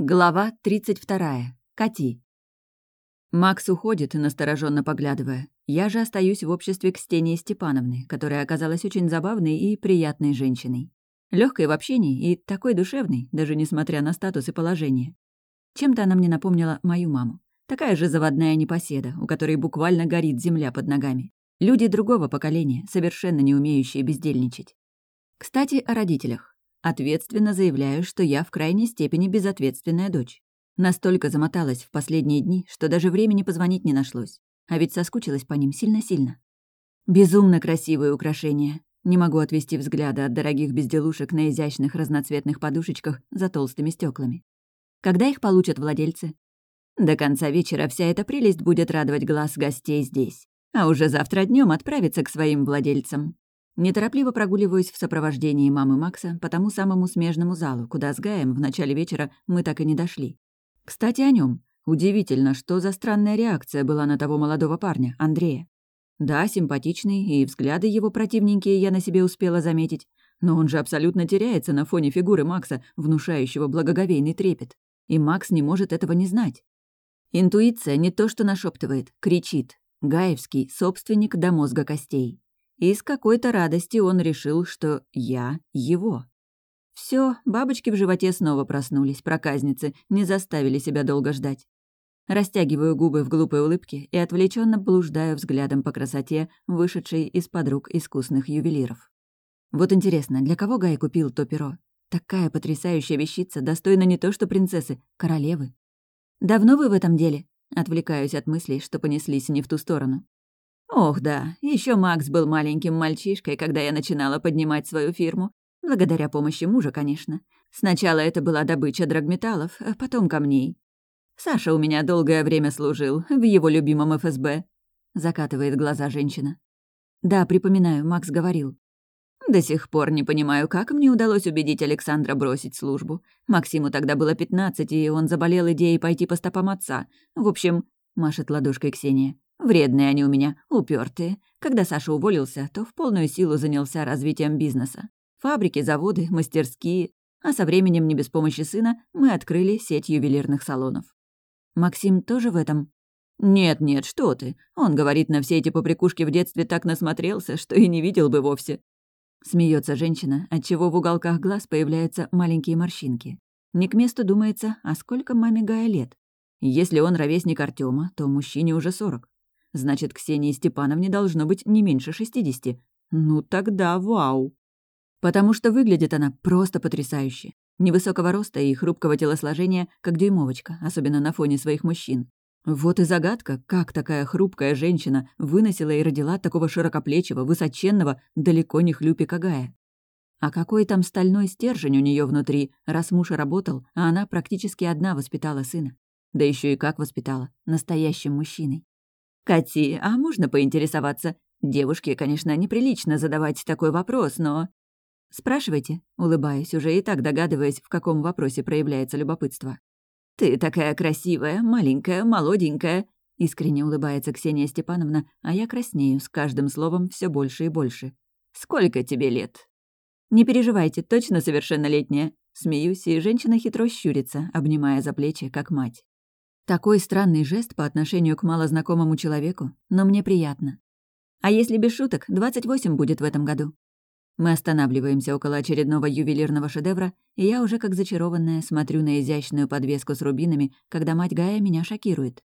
Глава 32. Кати. Макс уходит, настороженно поглядывая. Я же остаюсь в обществе Кстении Степановны, которая оказалась очень забавной и приятной женщиной. Легкой в общении и такой душевной, даже несмотря на статус и положение. Чем-то она мне напомнила мою маму. Такая же заводная непоседа, у которой буквально горит земля под ногами. Люди другого поколения, совершенно не умеющие бездельничать. Кстати, о родителях. Ответственно заявляю, что я в крайней степени безответственная дочь. Настолько замоталась в последние дни, что даже времени позвонить не нашлось. А ведь соскучилась по ним сильно-сильно. Безумно красивые украшения. Не могу отвести взгляда от дорогих безделушек на изящных разноцветных подушечках за толстыми стеклами. Когда их получат владельцы? До конца вечера вся эта прелесть будет радовать глаз гостей здесь. А уже завтра днем отправиться к своим владельцам. Неторопливо прогуливаюсь в сопровождении мамы Макса по тому самому смежному залу, куда с Гаем в начале вечера мы так и не дошли. Кстати, о нем. Удивительно, что за странная реакция была на того молодого парня, Андрея. Да, симпатичный, и взгляды его противненькие я на себе успела заметить, но он же абсолютно теряется на фоне фигуры Макса, внушающего благоговейный трепет. И Макс не может этого не знать. Интуиция не то что нашептывает, кричит. Гаевский — собственник до мозга костей. И с какой-то радости он решил, что я его. Все, бабочки в животе снова проснулись, проказницы, не заставили себя долго ждать. Растягиваю губы в глупой улыбке и отвлеченно блуждаю взглядом по красоте, вышедшей из-под рук искусных ювелиров. Вот интересно, для кого Гай купил то перо? Такая потрясающая вещица, достойна не то что принцессы, королевы. «Давно вы в этом деле?» Отвлекаюсь от мыслей, что понеслись не в ту сторону. Ох, да, еще Макс был маленьким мальчишкой, когда я начинала поднимать свою фирму. Благодаря помощи мужа, конечно. Сначала это была добыча драгметаллов, а потом камней. Саша у меня долгое время служил, в его любимом ФСБ. Закатывает глаза женщина. Да, припоминаю, Макс говорил. До сих пор не понимаю, как мне удалось убедить Александра бросить службу. Максиму тогда было пятнадцать, и он заболел идеей пойти по стопам отца. В общем, машет ладошкой Ксения. Вредные они у меня, упертые. Когда Саша уволился, то в полную силу занялся развитием бизнеса. Фабрики, заводы, мастерские. А со временем, не без помощи сына, мы открыли сеть ювелирных салонов. Максим тоже в этом? Нет-нет, что ты. Он говорит, на все эти поприкушки в детстве так насмотрелся, что и не видел бы вовсе. Смеется женщина, отчего в уголках глаз появляются маленькие морщинки. Не к месту думается, а сколько маме Гая лет? Если он ровесник Артема, то мужчине уже сорок. Значит, Ксении Степановне должно быть не меньше шестидесяти. Ну тогда вау! Потому что выглядит она просто потрясающе. Невысокого роста и хрупкого телосложения, как дюймовочка, особенно на фоне своих мужчин. Вот и загадка, как такая хрупкая женщина выносила и родила такого широкоплечего, высоченного, далеко не хлюпика Гая. А какой там стальной стержень у нее внутри, раз муж работал, а она практически одна воспитала сына. Да еще и как воспитала, настоящим мужчиной. «Кати, а можно поинтересоваться? Девушке, конечно, неприлично задавать такой вопрос, но...» «Спрашивайте», улыбаясь, уже и так догадываясь, в каком вопросе проявляется любопытство. «Ты такая красивая, маленькая, молоденькая», искренне улыбается Ксения Степановна, а я краснею с каждым словом все больше и больше. «Сколько тебе лет?» «Не переживайте, точно совершеннолетняя». Смеюсь, и женщина хитро щурится, обнимая за плечи, как мать. Такой странный жест по отношению к малознакомому человеку, но мне приятно. А если без шуток, 28 будет в этом году. Мы останавливаемся около очередного ювелирного шедевра, и я уже как зачарованная смотрю на изящную подвеску с рубинами, когда мать Гая меня шокирует.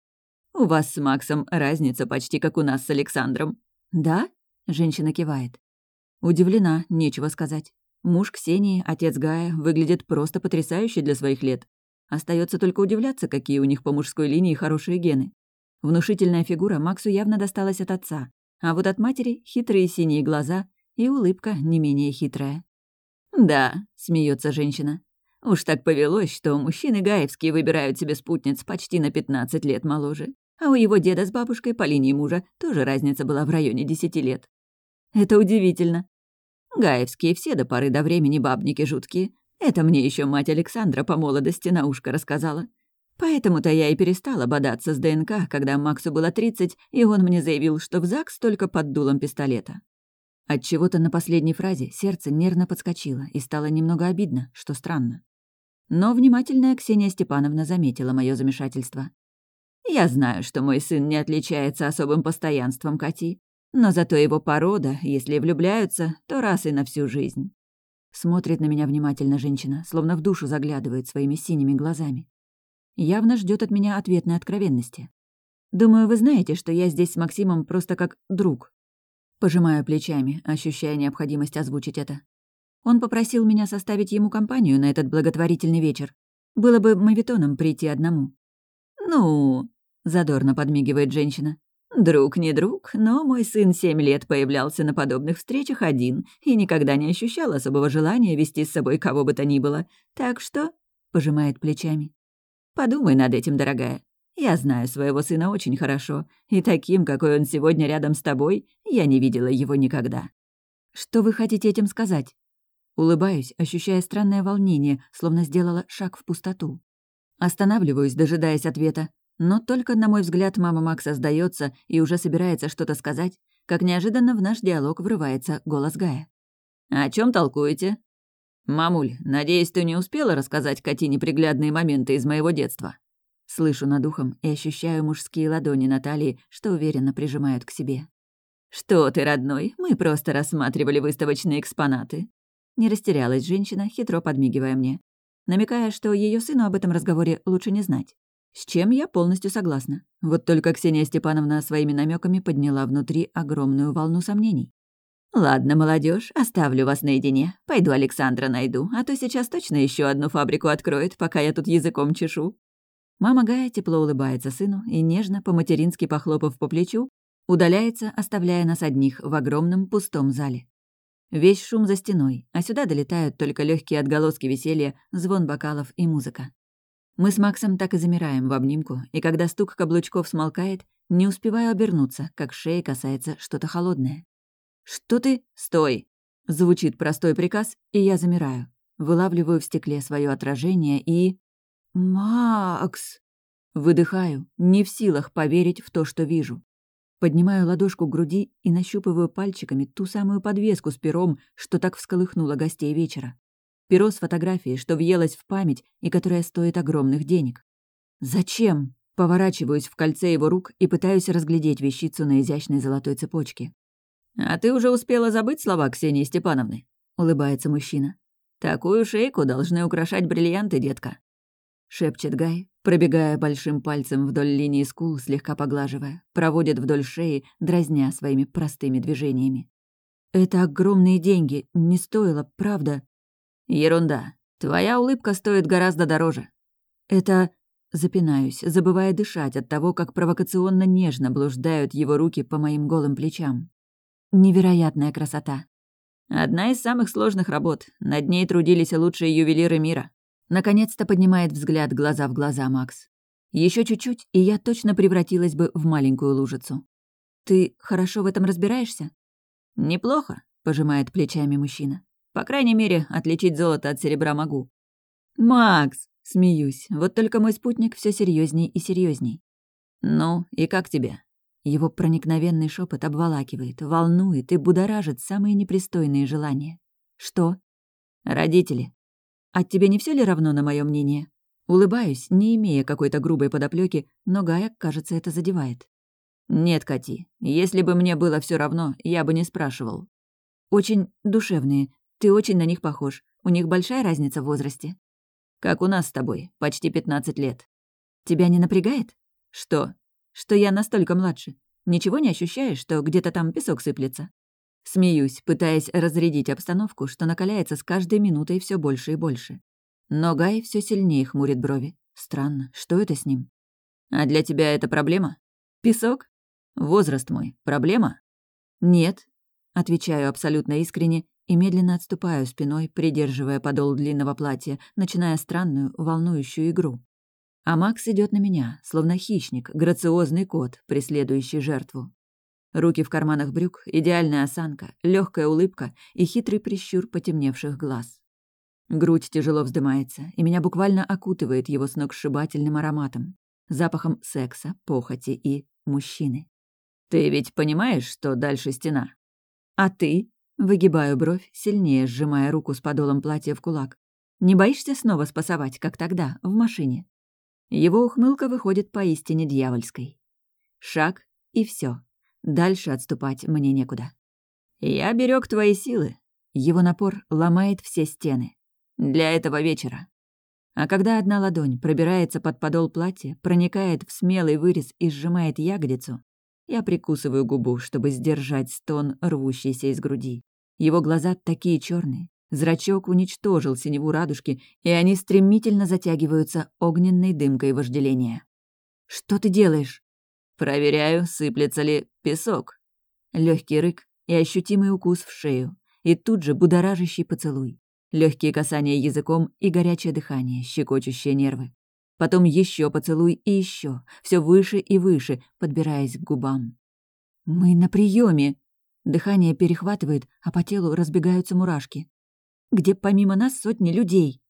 «У вас с Максом разница почти как у нас с Александром». «Да?» — женщина кивает. Удивлена, нечего сказать. Муж Ксении, отец Гая, выглядит просто потрясающе для своих лет. Остается только удивляться, какие у них по мужской линии хорошие гены. Внушительная фигура Максу явно досталась от отца, а вот от матери хитрые синие глаза и улыбка не менее хитрая. «Да», — смеется женщина. «Уж так повелось, что мужчины гаевские выбирают себе спутниц почти на 15 лет моложе. А у его деда с бабушкой по линии мужа тоже разница была в районе 10 лет. Это удивительно. Гаевские все до поры до времени бабники жуткие, это мне еще мать Александра по молодости на ушко рассказала. Поэтому-то я и перестала бодаться с ДНК, когда Максу было 30, и он мне заявил, что в ЗАГС только под дулом пистолета. От чего то на последней фразе сердце нервно подскочило и стало немного обидно, что странно. Но внимательная Ксения Степановна заметила мое замешательство. «Я знаю, что мой сын не отличается особым постоянством, Кати, но зато его порода, если влюбляются, то раз и на всю жизнь». Смотрит на меня внимательно женщина, словно в душу заглядывает своими синими глазами. Явно ждет от меня ответной откровенности. Думаю, вы знаете, что я здесь с Максимом просто как друг. Пожимаю плечами, ощущая необходимость озвучить это. Он попросил меня составить ему компанию на этот благотворительный вечер. Было бы мавитоном прийти одному. «Ну...» — задорно подмигивает женщина. «Друг не друг, но мой сын семь лет появлялся на подобных встречах один и никогда не ощущал особого желания вести с собой кого бы то ни было. Так что...» — пожимает плечами. «Подумай над этим, дорогая. Я знаю своего сына очень хорошо, и таким, какой он сегодня рядом с тобой, я не видела его никогда». «Что вы хотите этим сказать?» Улыбаюсь, ощущая странное волнение, словно сделала шаг в пустоту. Останавливаюсь, дожидаясь ответа, но только, на мой взгляд, мама Макса сдается и уже собирается что-то сказать, как неожиданно в наш диалог врывается голос Гая. «О чем толкуете?» «Мамуль, надеюсь, ты не успела рассказать Кате неприглядные моменты из моего детства?» Слышу над ухом и ощущаю мужские ладони Натальи, что уверенно прижимают к себе. «Что ты, родной, мы просто рассматривали выставочные экспонаты». Не растерялась женщина, хитро подмигивая мне, намекая, что ее сыну об этом разговоре лучше не знать. С чем я полностью согласна. Вот только Ксения Степановна своими намеками подняла внутри огромную волну сомнений. «Ладно, молодежь, оставлю вас наедине. Пойду Александра найду, а то сейчас точно еще одну фабрику откроет, пока я тут языком чешу». Мама Гая тепло улыбается сыну и, нежно, по-матерински похлопав по плечу, удаляется, оставляя нас одних в огромном пустом зале. Весь шум за стеной, а сюда долетают только легкие отголоски веселья, звон бокалов и музыка. Мы с Максом так и замираем в обнимку, и когда стук каблучков смолкает, не успеваю обернуться, как шеи касается что-то холодное. «Что ты? Стой!» Звучит простой приказ, и я замираю. Вылавливаю в стекле свое отражение и... «Макс!» Выдыхаю, не в силах поверить в то, что вижу. Поднимаю ладошку к груди и нащупываю пальчиками ту самую подвеску с пером, что так всколыхнуло гостей вечера. Перо с фотографией, что въелось в память и которое стоит огромных денег. «Зачем?» Поворачиваюсь в кольце его рук и пытаюсь разглядеть вещицу на изящной золотой цепочке. «А ты уже успела забыть слова Ксении Степановны?» — улыбается мужчина. «Такую шейку должны украшать бриллианты, детка». Шепчет Гай, пробегая большим пальцем вдоль линии скул, слегка поглаживая, проводит вдоль шеи, дразня своими простыми движениями. «Это огромные деньги, не стоило, правда?» «Ерунда. Твоя улыбка стоит гораздо дороже». «Это...» Запинаюсь, забывая дышать от того, как провокационно нежно блуждают его руки по моим голым плечам. Невероятная красота. Одна из самых сложных работ. Над ней трудились лучшие ювелиры мира. Наконец-то поднимает взгляд глаза в глаза Макс. Еще чуть-чуть, и я точно превратилась бы в маленькую лужицу. «Ты хорошо в этом разбираешься?» «Неплохо», — пожимает плечами мужчина. «По крайней мере, отличить золото от серебра могу». «Макс!» — смеюсь. Вот только мой спутник все серьезней и серьезней. «Ну, и как тебе?» Его проникновенный шепот обволакивает, волнует и будоражит самые непристойные желания. Что? Родители. От тебе не все ли равно на мое мнение? Улыбаюсь, не имея какой-то грубой подоплеки, но Гая, кажется, это задевает. Нет, Кати, если бы мне было все равно, я бы не спрашивал. Очень душевные. Ты очень на них похож. У них большая разница в возрасте. Как у нас с тобой, почти 15 лет. Тебя не напрягает? Что? Что я настолько младше. Ничего не ощущаешь, что где-то там песок сыплется? Смеюсь, пытаясь разрядить обстановку, что накаляется с каждой минутой все больше и больше. Но Гай все сильнее хмурит брови. Странно, что это с ним? А для тебя это проблема? Песок? Возраст мой. Проблема? Нет. Отвечаю абсолютно искренне и медленно отступаю спиной, придерживая подол длинного платья, начиная странную, волнующую игру. А Макс идет на меня, словно хищник, грациозный кот, преследующий жертву. Руки в карманах брюк, идеальная осанка, легкая улыбка и хитрый прищур потемневших глаз. Грудь тяжело вздымается, и меня буквально окутывает его сногсшибательным ароматом, запахом секса, похоти и мужчины. «Ты ведь понимаешь, что дальше стена?» «А ты?» — выгибаю бровь, сильнее сжимая руку с подолом платья в кулак. Не боишься снова спасовать, как тогда, в машине?» Его ухмылка выходит поистине дьявольской. Шаг — и все. Дальше отступать мне некуда. «Я берег твои силы». Его напор ломает все стены. Для этого вечера. А когда одна ладонь пробирается под подол платья, проникает в смелый вырез и сжимает ягодицу, я прикусываю губу, чтобы сдержать стон, рвущийся из груди. Его глаза такие черные, зрачок уничтожил синеву радужки, и они стремительно затягиваются огненной дымкой вожделения. «Что ты делаешь?» «Проверяю, сыплется ли песок». Легкий рык и ощутимый укус в шею, и тут же будоражащий поцелуй. Легкие касания языком и горячее дыхание, щекочущие нервы. Потом еще поцелуй и еще, все выше и выше, подбираясь к губам. Мы на приеме. Дыхание перехватывает, а по телу разбегаются мурашки. Где помимо нас сотни людей.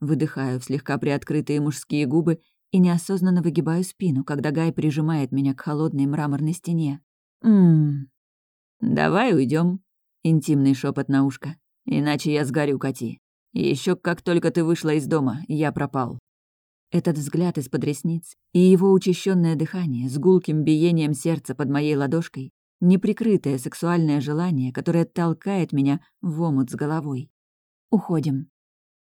Выдыхаю в слегка приоткрытые мужские губы и неосознанно выгибаю спину, когда Гай прижимает меня к холодной мраморной стене. Ммм. Давай уйдем. Интимный шепот на ушко. Иначе я сгорю, Кати. Еще как только ты вышла из дома, я пропал. Этот взгляд из-под ресниц и его учащенное дыхание с гулким биением сердца под моей ладошкой — неприкрытое сексуальное желание, которое толкает меня в омут с головой. Уходим.